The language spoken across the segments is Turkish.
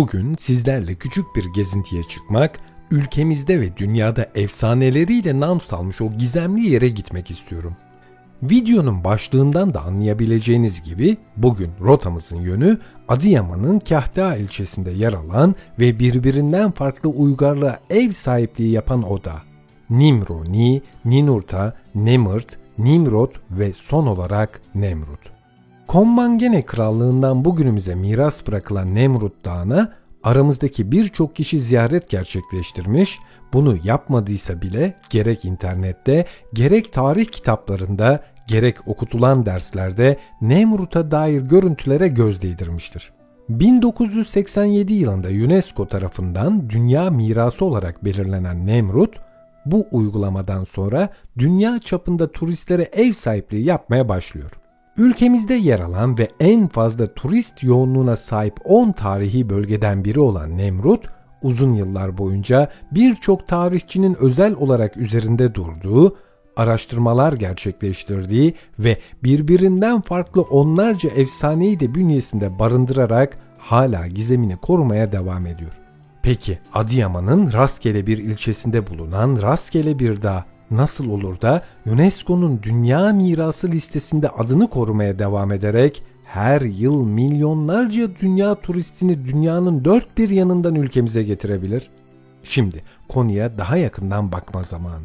Bugün sizlerle küçük bir gezintiye çıkmak, ülkemizde ve dünyada efsaneleriyle nam salmış o gizemli yere gitmek istiyorum. Videonun başlığından da anlayabileceğiniz gibi bugün rotamızın yönü Adıyaman'ın Kahta ilçesinde yer alan ve birbirinden farklı uygarlığa ev sahipliği yapan oda. Nimroni, Ninurta, Nemırt, Nimrod ve son olarak Nemrut. Kommangene Krallığından bugünümüze miras bırakılan Nemrut Dağı'na aramızdaki birçok kişi ziyaret gerçekleştirmiş, bunu yapmadıysa bile gerek internette, gerek tarih kitaplarında, gerek okutulan derslerde Nemrut'a dair görüntülere göz değdirmiştir. 1987 yılında UNESCO tarafından dünya mirası olarak belirlenen Nemrut, bu uygulamadan sonra dünya çapında turistlere ev sahipliği yapmaya başlıyor. Ülkemizde yer alan ve en fazla turist yoğunluğuna sahip 10 tarihi bölgeden biri olan Nemrut, uzun yıllar boyunca birçok tarihçinin özel olarak üzerinde durduğu, araştırmalar gerçekleştirdiği ve birbirinden farklı onlarca efsaneyi de bünyesinde barındırarak hala gizemini korumaya devam ediyor. Peki Adıyaman'ın rastgele bir ilçesinde bulunan rastgele bir dağ nasıl olur da UNESCO'nun Dünya Mirası listesinde adını korumaya devam ederek her yıl milyonlarca dünya turistini dünyanın dört bir yanından ülkemize getirebilir? Şimdi konuya daha yakından bakma zamanı.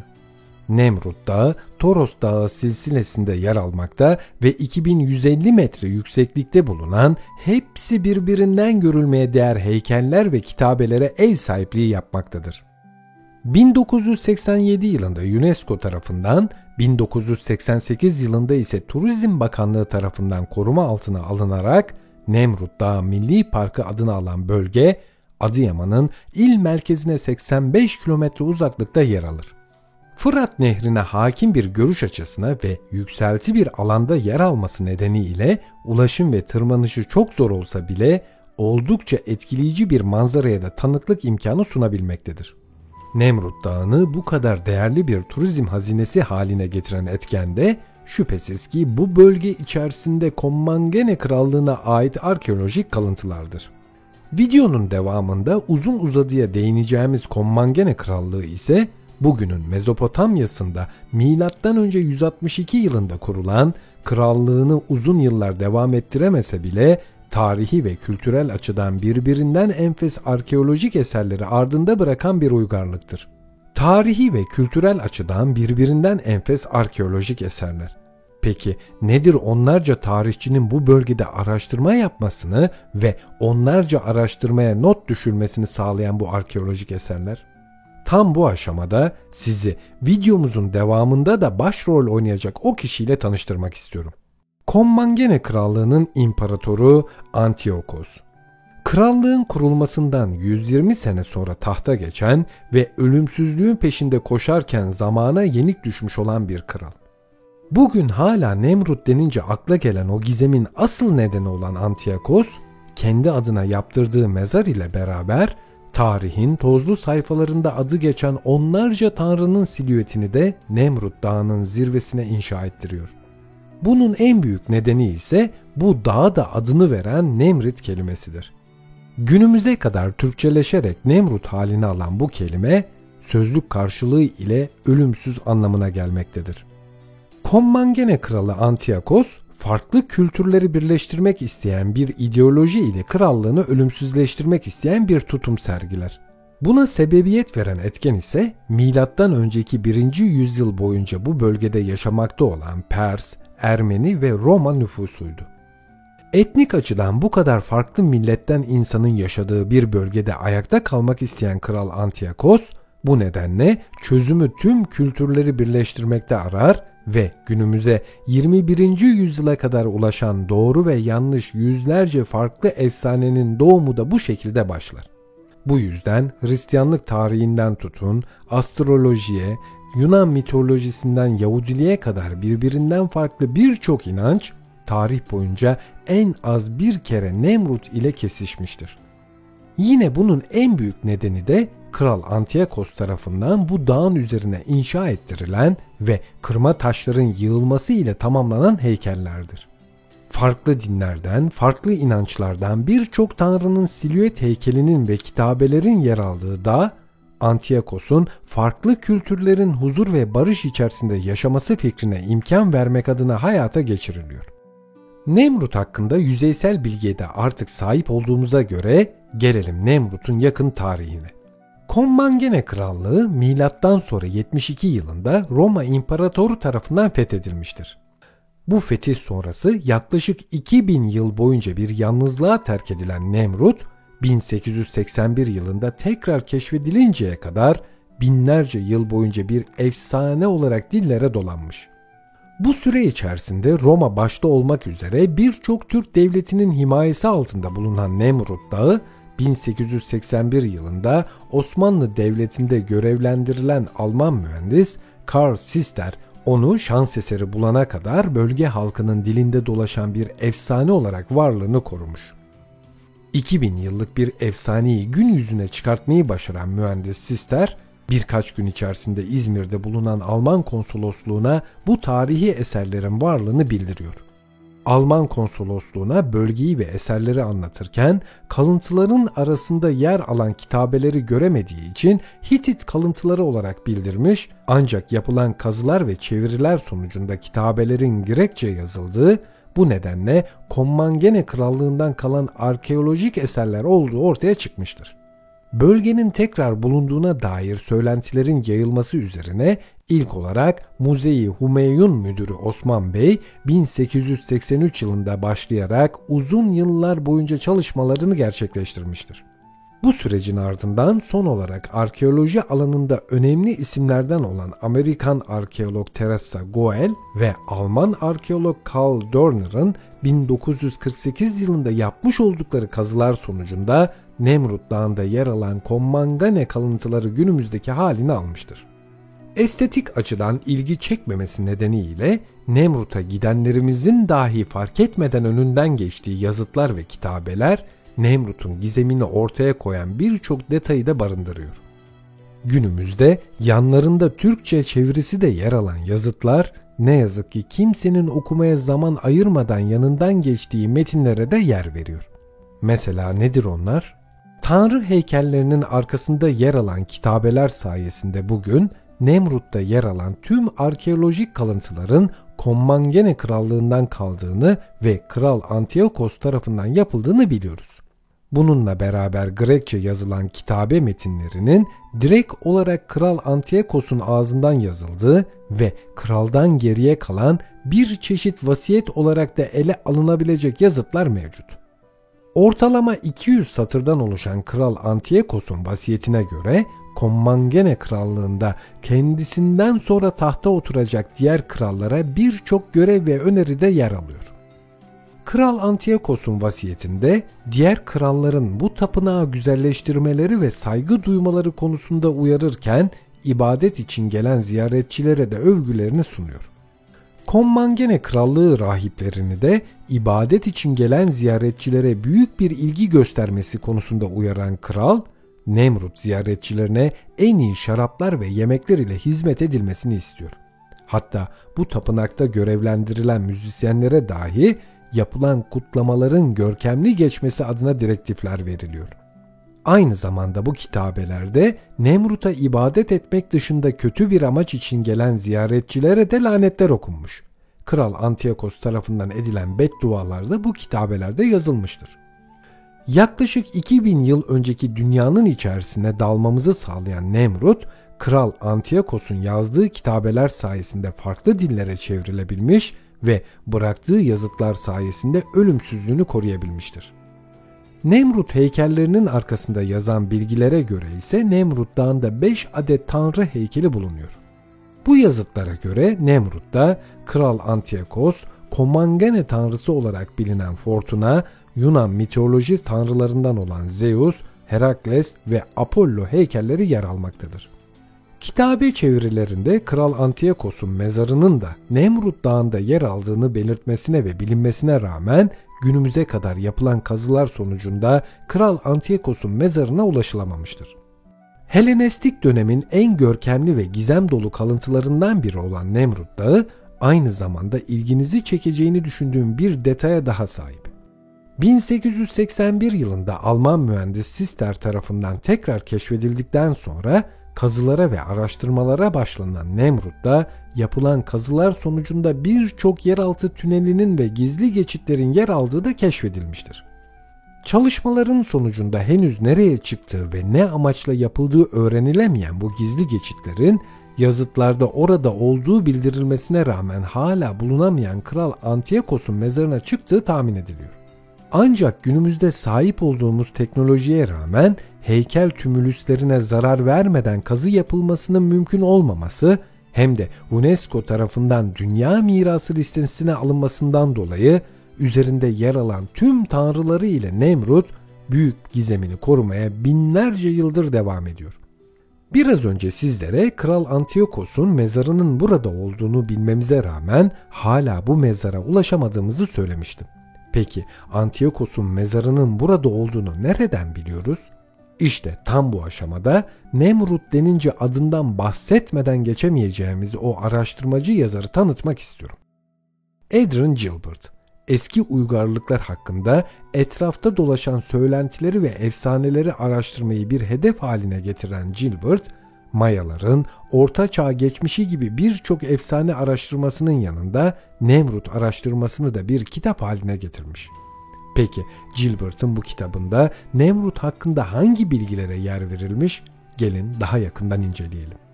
Nemrut Dağı, Toros Dağı silsilesinde yer almakta ve 2150 metre yükseklikte bulunan hepsi birbirinden görülmeye değer heykeller ve kitabelere ev sahipliği yapmaktadır. 1987 yılında UNESCO tarafından, 1988 yılında ise Turizm Bakanlığı tarafından koruma altına alınarak Nemrut Dağı Milli Parkı adını alan bölge Adıyaman'ın il merkezine 85 kilometre uzaklıkta yer alır. Fırat Nehri'ne hakim bir görüş açısına ve yükselti bir alanda yer alması nedeniyle ulaşım ve tırmanışı çok zor olsa bile oldukça etkileyici bir manzaraya da tanıklık imkanı sunabilmektedir. Nemrut Dağı'nı bu kadar değerli bir turizm hazinesi haline getiren etken de şüphesiz ki bu bölge içerisinde Kommangene Krallığı'na ait arkeolojik kalıntılardır. Videonun devamında uzun uzadıya değineceğimiz Kommangene Krallığı ise bugünün Mezopotamya'sında M.Ö. 162 yılında kurulan krallığını uzun yıllar devam ettiremese bile tarihi ve kültürel açıdan birbirinden enfes arkeolojik eserleri ardında bırakan bir uygarlıktır. Tarihi ve kültürel açıdan birbirinden enfes arkeolojik eserler. Peki nedir onlarca tarihçinin bu bölgede araştırma yapmasını ve onlarca araştırmaya not düşülmesini sağlayan bu arkeolojik eserler? Tam bu aşamada sizi videomuzun devamında da başrol oynayacak o kişiyle tanıştırmak istiyorum. Kommangene Krallığı'nın imparatoru Antiochos. Krallığın kurulmasından 120 sene sonra tahta geçen ve ölümsüzlüğün peşinde koşarken zamana yenik düşmüş olan bir kral. Bugün hala Nemrut denince akla gelen o gizemin asıl nedeni olan Antiochos, kendi adına yaptırdığı mezar ile beraber tarihin tozlu sayfalarında adı geçen onlarca tanrının silüetini de Nemrut Dağı'nın zirvesine inşa ettiriyor. Bunun en büyük nedeni ise bu dağa da adını veren Nemrit kelimesidir. Günümüze kadar Türkçeleşerek Nemrut halini alan bu kelime sözlük karşılığı ile ölümsüz anlamına gelmektedir. Kommangene kralı Antiyakos farklı kültürleri birleştirmek isteyen bir ideoloji ile krallığını ölümsüzleştirmek isteyen bir tutum sergiler. Buna sebebiyet veren etken ise milattan önceki 1. yüzyıl boyunca bu bölgede yaşamakta olan Pers, Ermeni ve Roma nüfusuydu. Etnik açıdan bu kadar farklı milletten insanın yaşadığı bir bölgede ayakta kalmak isteyen Kral Antiyakos bu nedenle çözümü tüm kültürleri birleştirmekte arar ve günümüze 21. yüzyıla kadar ulaşan doğru ve yanlış yüzlerce farklı efsanenin doğumu da bu şekilde başlar. Bu yüzden Hristiyanlık tarihinden tutun, astrolojiye, Yunan mitolojisinden Yahudiliğe kadar birbirinden farklı birçok inanç tarih boyunca en az bir kere Nemrut ile kesişmiştir. Yine bunun en büyük nedeni de Kral Antiyakos tarafından bu dağın üzerine inşa ettirilen ve kırma taşların yığılması ile tamamlanan heykellerdir. Farklı dinlerden, farklı inançlardan birçok tanrının silüet heykelinin ve kitabelerin yer aldığı dağ, Antiyakos'un farklı kültürlerin huzur ve barış içerisinde yaşaması fikrine imkan vermek adına hayata geçiriliyor. Nemrut hakkında yüzeysel bilgiye de artık sahip olduğumuza göre gelelim Nemrut'un yakın tarihine. Kommangene Krallığı milattan sonra 72 yılında Roma İmparatoru tarafından fethedilmiştir. Bu fetih sonrası yaklaşık 2000 yıl boyunca bir yalnızlığa terk edilen Nemrut, 1881 yılında tekrar keşfedilinceye kadar binlerce yıl boyunca bir efsane olarak dillere dolanmış. Bu süre içerisinde Roma başta olmak üzere birçok Türk devletinin himayesi altında bulunan Nemrut Dağı 1881 yılında Osmanlı Devleti'nde görevlendirilen Alman mühendis Karl Sister onu şans eseri bulana kadar bölge halkının dilinde dolaşan bir efsane olarak varlığını korumuş. 2000 yıllık bir efsaneyi gün yüzüne çıkartmayı başaran mühendis Sister, birkaç gün içerisinde İzmir'de bulunan Alman konsolosluğuna bu tarihi eserlerin varlığını bildiriyor. Alman konsolosluğuna bölgeyi ve eserleri anlatırken kalıntıların arasında yer alan kitabeleri göremediği için Hitit kalıntıları olarak bildirmiş ancak yapılan kazılar ve çeviriler sonucunda kitabelerin Grekçe yazıldığı bu nedenle Kommangene Krallığından kalan arkeolojik eserler olduğu ortaya çıkmıştır. Bölgenin tekrar bulunduğuna dair söylentilerin yayılması üzerine ilk olarak Muzeyi Humeyun Müdürü Osman Bey 1883 yılında başlayarak uzun yıllar boyunca çalışmalarını gerçekleştirmiştir. Bu sürecin ardından son olarak arkeoloji alanında önemli isimlerden olan Amerikan arkeolog Teresa Goel ve Alman arkeolog Karl Dörner'ın 1948 yılında yapmış oldukları kazılar sonucunda Nemrut Dağı'nda yer alan Kommangane kalıntıları günümüzdeki halini almıştır. Estetik açıdan ilgi çekmemesi nedeniyle Nemrut'a gidenlerimizin dahi fark etmeden önünden geçtiği yazıtlar ve kitabeler Nemrut'un gizemini ortaya koyan birçok detayı da barındırıyor. Günümüzde yanlarında Türkçe çevirisi de yer alan yazıtlar ne yazık ki kimsenin okumaya zaman ayırmadan yanından geçtiği metinlere de yer veriyor. Mesela nedir onlar? Tanrı heykellerinin arkasında yer alan kitabeler sayesinde bugün Nemrut'ta yer alan tüm arkeolojik kalıntıların Kommangene Krallığından kaldığını ve Kral Antiochos tarafından yapıldığını biliyoruz. Bununla beraber Grekçe yazılan kitabe metinlerinin direkt olarak Kral Antiochos'un ağzından yazıldığı ve kraldan geriye kalan bir çeşit vasiyet olarak da ele alınabilecek yazıtlar mevcut. Ortalama 200 satırdan oluşan Kral Antiochos'un vasiyetine göre Kommangene Krallığında kendisinden sonra tahta oturacak diğer krallara birçok görev ve öneri de yer alıyor. Kral Antiochos'un vasiyetinde diğer kralların bu tapınağı güzelleştirmeleri ve saygı duymaları konusunda uyarırken ibadet için gelen ziyaretçilere de övgülerini sunuyor. Kommangene Krallığı rahiplerini de ibadet için gelen ziyaretçilere büyük bir ilgi göstermesi konusunda uyaran kral, Nemrut ziyaretçilerine en iyi şaraplar ve yemekler ile hizmet edilmesini istiyor. Hatta bu tapınakta görevlendirilen müzisyenlere dahi yapılan kutlamaların görkemli geçmesi adına direktifler veriliyor. Aynı zamanda bu kitabelerde Nemrut'a ibadet etmek dışında kötü bir amaç için gelen ziyaretçilere de lanetler okunmuş. Kral Antiochos tarafından edilen beddualar da bu kitabelerde yazılmıştır. Yaklaşık 2000 yıl önceki dünyanın içerisine dalmamızı sağlayan Nemrut, Kral Antiochos'un yazdığı kitabeler sayesinde farklı dillere çevrilebilmiş ve bıraktığı yazıtlar sayesinde ölümsüzlüğünü koruyabilmiştir. Nemrut heykellerinin arkasında yazan bilgilere göre ise Nemrut Dağı'nda 5 adet tanrı heykeli bulunuyor. Bu yazıtlara göre Nemrut'ta Kral Antiochos, Komangene tanrısı olarak bilinen Fortuna, Yunan mitoloji tanrılarından olan Zeus, Herakles ve Apollo heykelleri yer almaktadır. Kitabe çevirilerinde Kral Antiochos'un mezarının da Nemrut Dağı'nda yer aldığını belirtmesine ve bilinmesine rağmen günümüze kadar yapılan kazılar sonucunda Kral Antiochos'un mezarına ulaşılamamıştır. Helenistik dönemin en görkemli ve gizem dolu kalıntılarından biri olan Nemrut Dağı, aynı zamanda ilginizi çekeceğini düşündüğüm bir detaya daha sahip. 1881 yılında Alman mühendis Sister tarafından tekrar keşfedildikten sonra kazılara ve araştırmalara başlanan Nemrut'ta yapılan kazılar sonucunda birçok yeraltı tünelinin ve gizli geçitlerin yer aldığı da keşfedilmiştir. Çalışmaların sonucunda henüz nereye çıktığı ve ne amaçla yapıldığı öğrenilemeyen bu gizli geçitlerin yazıtlarda orada olduğu bildirilmesine rağmen hala bulunamayan Kral Antiochos'un mezarına çıktığı tahmin ediliyor. Ancak günümüzde sahip olduğumuz teknolojiye rağmen heykel tümülüslerine zarar vermeden kazı yapılmasının mümkün olmaması hem de UNESCO tarafından Dünya Mirası listesine alınmasından dolayı üzerinde yer alan tüm tanrıları ile Nemrut büyük gizemini korumaya binlerce yıldır devam ediyor. Biraz önce sizlere Kral Antiochos'un mezarının burada olduğunu bilmemize rağmen hala bu mezara ulaşamadığımızı söylemiştim. Peki Antiochos'un mezarının burada olduğunu nereden biliyoruz? İşte tam bu aşamada Nemrut denince adından bahsetmeden geçemeyeceğimiz o araştırmacı yazarı tanıtmak istiyorum. Adrian Gilbert eski uygarlıklar hakkında etrafta dolaşan söylentileri ve efsaneleri araştırmayı bir hedef haline getiren Gilbert, Mayaların Orta Çağ geçmişi gibi birçok efsane araştırmasının yanında Nemrut araştırmasını da bir kitap haline getirmiş. Peki Gilbert'ın bu kitabında Nemrut hakkında hangi bilgilere yer verilmiş? Gelin daha yakından inceleyelim.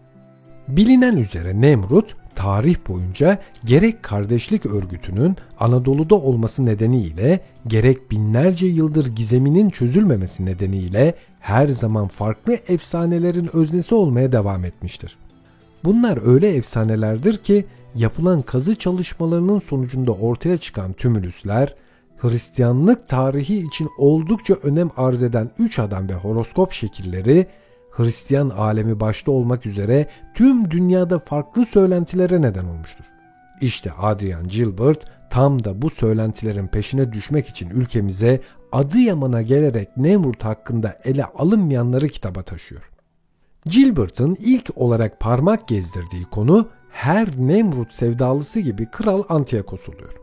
Bilinen üzere Nemrut tarih boyunca gerek kardeşlik örgütünün Anadolu'da olması nedeniyle gerek binlerce yıldır gizeminin çözülmemesi nedeniyle her zaman farklı efsanelerin öznesi olmaya devam etmiştir. Bunlar öyle efsanelerdir ki yapılan kazı çalışmalarının sonucunda ortaya çıkan tümülüsler, Hristiyanlık tarihi için oldukça önem arz eden üç adam ve horoskop şekilleri Hristiyan alemi başta olmak üzere tüm dünyada farklı söylentilere neden olmuştur. İşte Adrian Gilbert tam da bu söylentilerin peşine düşmek için ülkemize Adıyaman'a gelerek Nemrut hakkında ele alınmayanları kitaba taşıyor. Gilbert'ın ilk olarak parmak gezdirdiği konu her Nemrut sevdalısı gibi Kral Antiochos oluyor.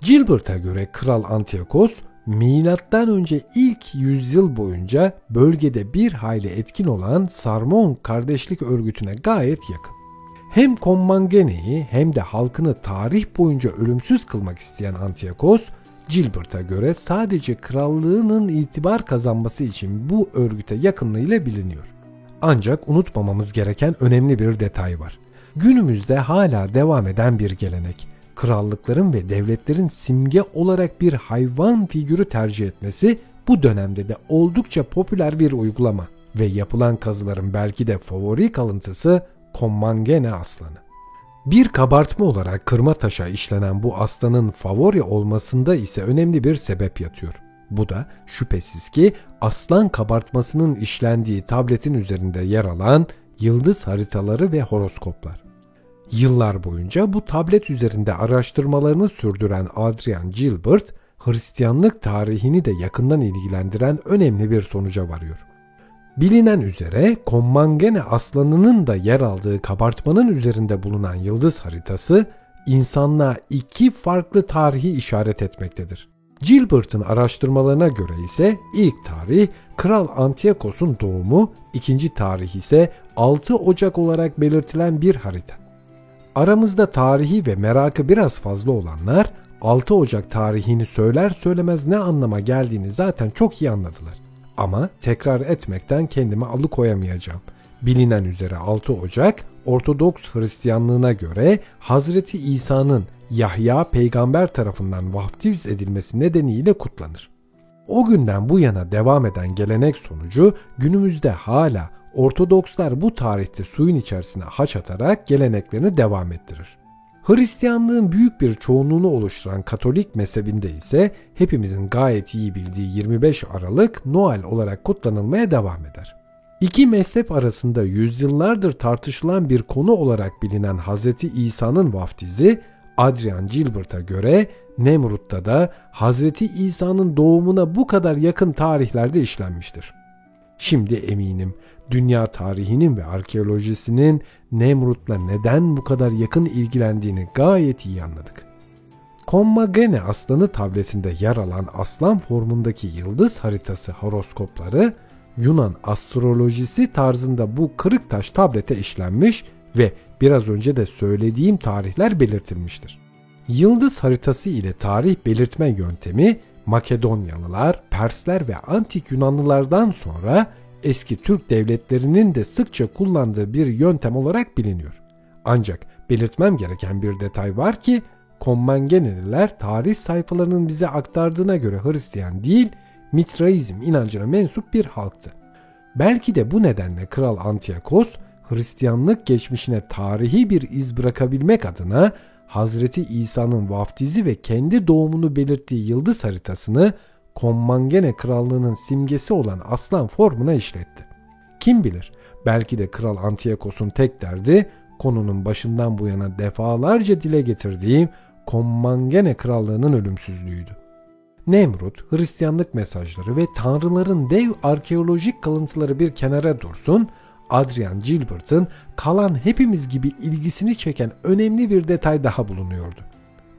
Gilbert'a göre Kral Antiochos milattan önce ilk yüzyıl boyunca bölgede bir hayli etkin olan Sarmon kardeşlik örgütüne gayet yakın. Hem Kommangene'yi hem de halkını tarih boyunca ölümsüz kılmak isteyen Antiochos, Gilbert'a göre sadece krallığının itibar kazanması için bu örgüte yakınlığıyla biliniyor. Ancak unutmamamız gereken önemli bir detay var. Günümüzde hala devam eden bir gelenek krallıkların ve devletlerin simge olarak bir hayvan figürü tercih etmesi bu dönemde de oldukça popüler bir uygulama ve yapılan kazıların belki de favori kalıntısı Kommangene aslanı. Bir kabartma olarak kırma taşa işlenen bu aslanın favori olmasında ise önemli bir sebep yatıyor. Bu da şüphesiz ki aslan kabartmasının işlendiği tabletin üzerinde yer alan yıldız haritaları ve horoskoplar. Yıllar boyunca bu tablet üzerinde araştırmalarını sürdüren Adrian Gilbert, Hristiyanlık tarihini de yakından ilgilendiren önemli bir sonuca varıyor. Bilinen üzere Kommangene aslanının da yer aldığı kabartmanın üzerinde bulunan yıldız haritası insanlığa iki farklı tarihi işaret etmektedir. Gilbert'ın araştırmalarına göre ise ilk tarih Kral Antiochos'un doğumu, ikinci tarih ise 6 Ocak olarak belirtilen bir harita. Aramızda tarihi ve merakı biraz fazla olanlar 6 Ocak tarihini söyler söylemez ne anlama geldiğini zaten çok iyi anladılar. Ama tekrar etmekten kendimi alıkoyamayacağım. Bilinen üzere 6 Ocak Ortodoks Hristiyanlığına göre Hazreti İsa'nın Yahya peygamber tarafından vaftiz edilmesi nedeniyle kutlanır. O günden bu yana devam eden gelenek sonucu günümüzde hala Ortodokslar bu tarihte suyun içerisine haç atarak geleneklerini devam ettirir. Hristiyanlığın büyük bir çoğunluğunu oluşturan Katolik mezhebinde ise hepimizin gayet iyi bildiği 25 Aralık Noel olarak kutlanılmaya devam eder. İki mezhep arasında yüzyıllardır tartışılan bir konu olarak bilinen Hz. İsa'nın vaftizi Adrian Gilbert'a göre Nemrut'ta da Hz. İsa'nın doğumuna bu kadar yakın tarihlerde işlenmiştir. Şimdi eminim dünya tarihinin ve arkeolojisinin Nemrut'la neden bu kadar yakın ilgilendiğini gayet iyi anladık. Kommagene aslanı tabletinde yer alan aslan formundaki yıldız haritası horoskopları Yunan astrolojisi tarzında bu kırık taş tablete işlenmiş ve biraz önce de söylediğim tarihler belirtilmiştir. Yıldız haritası ile tarih belirtme yöntemi Makedonyalılar, Persler ve antik Yunanlılardan sonra eski Türk devletlerinin de sıkça kullandığı bir yöntem olarak biliniyor. Ancak belirtmem gereken bir detay var ki Kommangeneliler tarih sayfalarının bize aktardığına göre Hristiyan değil, Mitraizm inancına mensup bir halktı. Belki de bu nedenle Kral Antiyakos Hristiyanlık geçmişine tarihi bir iz bırakabilmek adına Hazreti İsa'nın vaftizi ve kendi doğumunu belirttiği yıldız haritasını Kommangene krallığının simgesi olan aslan formuna işletti. Kim bilir belki de Kral Antiyakos'un tek derdi konunun başından bu yana defalarca dile getirdiğim Kommangene krallığının ölümsüzlüğüydü. Nemrut, Hristiyanlık mesajları ve tanrıların dev arkeolojik kalıntıları bir kenara dursun, Adrian Gilbert'ın kalan hepimiz gibi ilgisini çeken önemli bir detay daha bulunuyordu.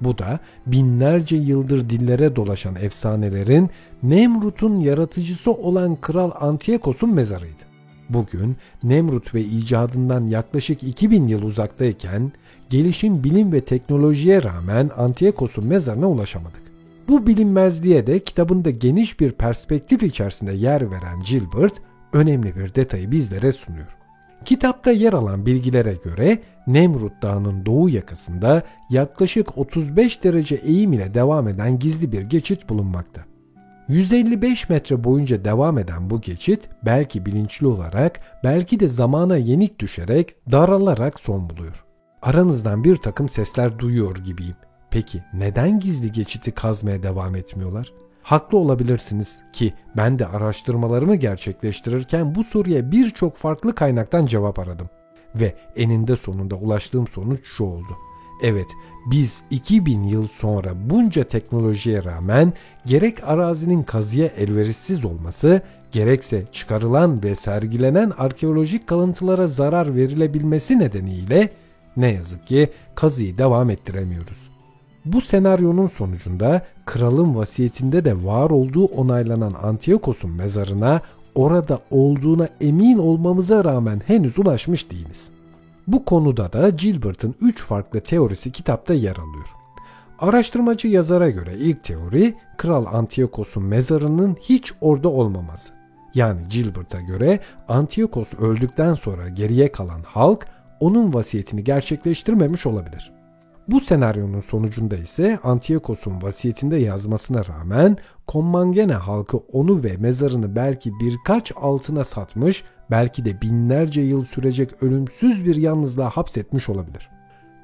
Bu da binlerce yıldır dillere dolaşan efsanelerin Nemrut'un yaratıcısı olan Kral Antiyakos'un mezarıydı. Bugün Nemrut ve icadından yaklaşık 2000 yıl uzaktayken gelişim bilim ve teknolojiye rağmen Antiyakos'un mezarına ulaşamadık. Bu bilinmezliğe de kitabında geniş bir perspektif içerisinde yer veren Gilbert önemli bir detayı bizlere sunuyor. Kitapta yer alan bilgilere göre Nemrut Dağı'nın doğu yakasında yaklaşık 35 derece eğim ile devam eden gizli bir geçit bulunmakta. 155 metre boyunca devam eden bu geçit belki bilinçli olarak belki de zamana yenik düşerek daralarak son buluyor. Aranızdan bir takım sesler duyuyor gibiyim. Peki neden gizli geçiti kazmaya devam etmiyorlar? Haklı olabilirsiniz ki ben de araştırmalarımı gerçekleştirirken bu soruya birçok farklı kaynaktan cevap aradım. Ve eninde sonunda ulaştığım sonuç şu oldu. Evet, biz 2000 yıl sonra bunca teknolojiye rağmen gerek arazinin kazıya elverişsiz olması, gerekse çıkarılan ve sergilenen arkeolojik kalıntılara zarar verilebilmesi nedeniyle ne yazık ki kazıyı devam ettiremiyoruz. Bu senaryonun sonucunda kralın vasiyetinde de var olduğu onaylanan Antiyokos'un mezarına orada olduğuna emin olmamıza rağmen henüz ulaşmış değiliz. Bu konuda da Gilbert'ın 3 farklı teorisi kitapta yer alıyor. Araştırmacı yazara göre ilk teori Kral Antiyokos'un mezarının hiç orada olmaması. Yani Gilbert'a göre Antiyokos öldükten sonra geriye kalan halk onun vasiyetini gerçekleştirmemiş olabilir. Bu senaryonun sonucunda ise Antiyokos'un vasiyetinde yazmasına rağmen Kommangene halkı onu ve mezarını belki birkaç altına satmış, belki de binlerce yıl sürecek ölümsüz bir yalnızlığa hapsetmiş olabilir.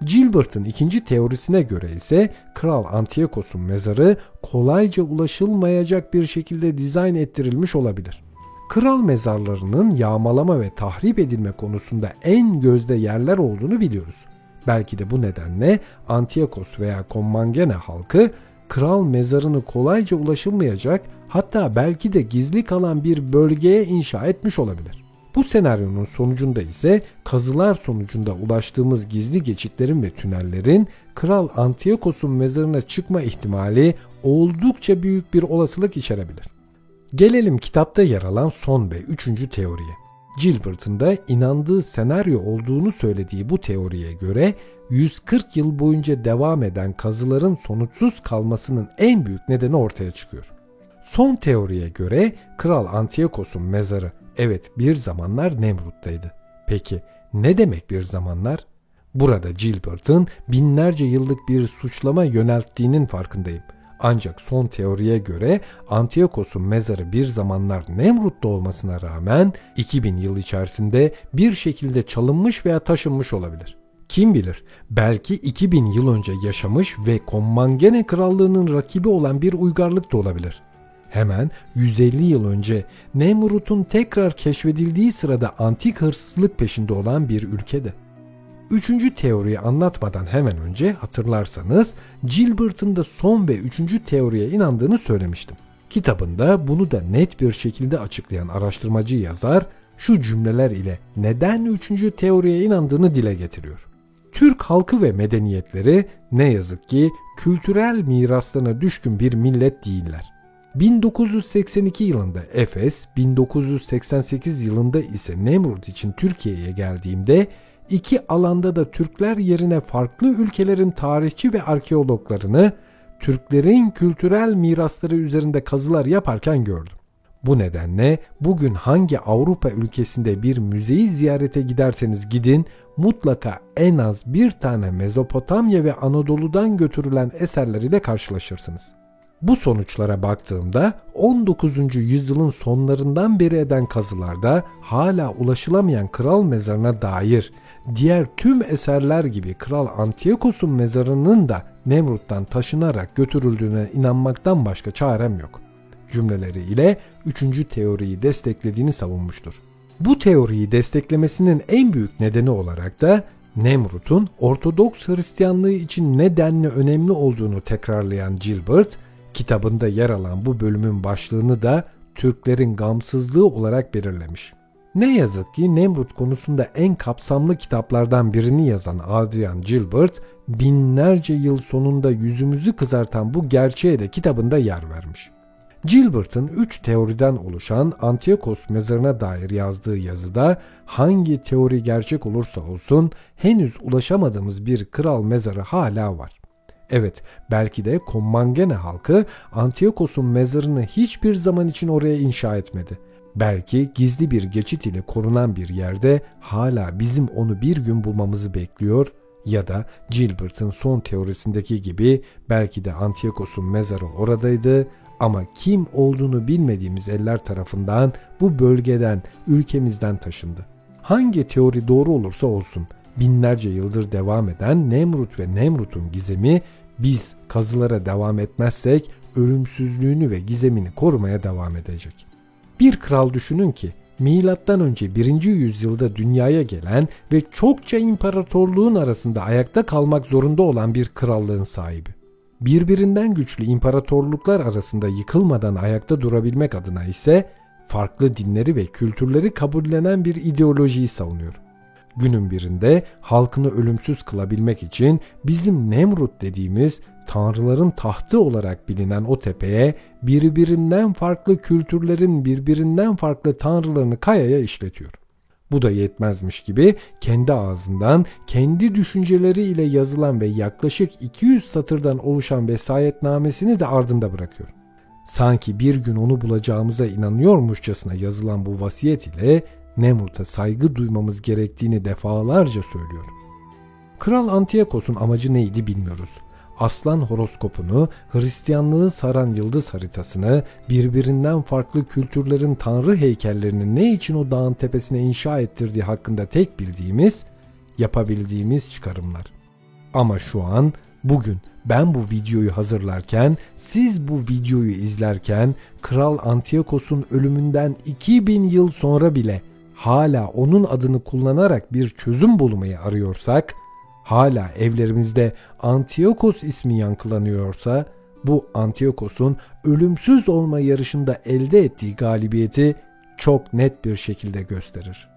Gilbert'ın ikinci teorisine göre ise Kral Antiyokos'un mezarı kolayca ulaşılmayacak bir şekilde dizayn ettirilmiş olabilir. Kral mezarlarının yağmalama ve tahrip edilme konusunda en gözde yerler olduğunu biliyoruz. Belki de bu nedenle Antiyakos veya Kommangene halkı kral mezarını kolayca ulaşılmayacak hatta belki de gizli kalan bir bölgeye inşa etmiş olabilir. Bu senaryonun sonucunda ise kazılar sonucunda ulaştığımız gizli geçitlerin ve tünellerin Kral Antiyokos'un mezarına çıkma ihtimali oldukça büyük bir olasılık içerebilir. Gelelim kitapta yer alan son ve üçüncü teoriye. Gilbert'ın da inandığı senaryo olduğunu söylediği bu teoriye göre 140 yıl boyunca devam eden kazıların sonuçsuz kalmasının en büyük nedeni ortaya çıkıyor. Son teoriye göre Kral Antiyokos'un mezarı evet bir zamanlar Nemrut'taydı. Peki ne demek bir zamanlar? Burada Gilbert'ın binlerce yıllık bir suçlama yönelttiğinin farkındayım. Ancak son teoriye göre Antiyokos'un mezarı bir zamanlar Nemrut'ta olmasına rağmen 2000 yıl içerisinde bir şekilde çalınmış veya taşınmış olabilir. Kim bilir belki 2000 yıl önce yaşamış ve Kommangene krallığının rakibi olan bir uygarlık da olabilir. Hemen 150 yıl önce Nemrut'un tekrar keşfedildiği sırada antik hırsızlık peşinde olan bir ülkede. Üçüncü teoriyi anlatmadan hemen önce hatırlarsanız Gilbert'ın da son ve üçüncü teoriye inandığını söylemiştim. Kitabında bunu da net bir şekilde açıklayan araştırmacı yazar şu cümleler ile neden üçüncü teoriye inandığını dile getiriyor. Türk halkı ve medeniyetleri ne yazık ki kültürel miraslarına düşkün bir millet değiller. 1982 yılında Efes, 1988 yılında ise Nemrut için Türkiye'ye geldiğimde iki alanda da Türkler yerine farklı ülkelerin tarihçi ve arkeologlarını Türklerin kültürel mirasları üzerinde kazılar yaparken gördüm. Bu nedenle bugün hangi Avrupa ülkesinde bir müzeyi ziyarete giderseniz gidin mutlaka en az bir tane Mezopotamya ve Anadolu'dan götürülen eserler ile karşılaşırsınız. Bu sonuçlara baktığımda 19. yüzyılın sonlarından beri eden kazılarda hala ulaşılamayan kral mezarına dair diğer tüm eserler gibi Kral Antiochos'un mezarının da Nemrut'tan taşınarak götürüldüğüne inanmaktan başka çarem yok. Cümleleri ile üçüncü teoriyi desteklediğini savunmuştur. Bu teoriyi desteklemesinin en büyük nedeni olarak da Nemrut'un Ortodoks Hristiyanlığı için nedenli önemli olduğunu tekrarlayan Gilbert, kitabında yer alan bu bölümün başlığını da Türklerin gamsızlığı olarak belirlemiş. Ne yazık ki Nemrut konusunda en kapsamlı kitaplardan birini yazan Adrian Gilbert, binlerce yıl sonunda yüzümüzü kızartan bu gerçeğe de kitabında yer vermiş. Gilbert'ın üç teoriden oluşan Antiochos mezarına dair yazdığı yazıda hangi teori gerçek olursa olsun henüz ulaşamadığımız bir kral mezarı hala var. Evet belki de Kommangene halkı Antiochos'un mezarını hiçbir zaman için oraya inşa etmedi. Belki gizli bir geçit ile korunan bir yerde hala bizim onu bir gün bulmamızı bekliyor ya da Gilbert'ın son teorisindeki gibi belki de Antiochos'un mezarı oradaydı ama kim olduğunu bilmediğimiz eller tarafından bu bölgeden, ülkemizden taşındı. Hangi teori doğru olursa olsun binlerce yıldır devam eden Nemrut ve Nemrut'un gizemi biz kazılara devam etmezsek ölümsüzlüğünü ve gizemini korumaya devam edecek. Bir kral düşünün ki milattan önce 1. yüzyılda dünyaya gelen ve çokça imparatorluğun arasında ayakta kalmak zorunda olan bir krallığın sahibi. Birbirinden güçlü imparatorluklar arasında yıkılmadan ayakta durabilmek adına ise farklı dinleri ve kültürleri kabullenen bir ideolojiyi savunuyor. Günün birinde halkını ölümsüz kılabilmek için bizim Nemrut dediğimiz tanrıların tahtı olarak bilinen o tepeye birbirinden farklı kültürlerin birbirinden farklı tanrılarını kayaya işletiyor. Bu da yetmezmiş gibi kendi ağzından kendi düşünceleriyle yazılan ve yaklaşık 200 satırdan oluşan vesayetnamesini de ardında bırakıyor. Sanki bir gün onu bulacağımıza inanıyormuşçasına yazılan bu vasiyet ile Nemrut'a saygı duymamız gerektiğini defalarca söylüyor. Kral Antiyakos'un amacı neydi bilmiyoruz aslan horoskopunu, Hristiyanlığı saran yıldız haritasını, birbirinden farklı kültürlerin tanrı heykellerini ne için o dağın tepesine inşa ettirdiği hakkında tek bildiğimiz, yapabildiğimiz çıkarımlar. Ama şu an, bugün ben bu videoyu hazırlarken, siz bu videoyu izlerken Kral Antiochos'un ölümünden 2000 yıl sonra bile hala onun adını kullanarak bir çözüm bulmayı arıyorsak, hala evlerimizde Antiochos ismi yankılanıyorsa bu Antiochos'un ölümsüz olma yarışında elde ettiği galibiyeti çok net bir şekilde gösterir.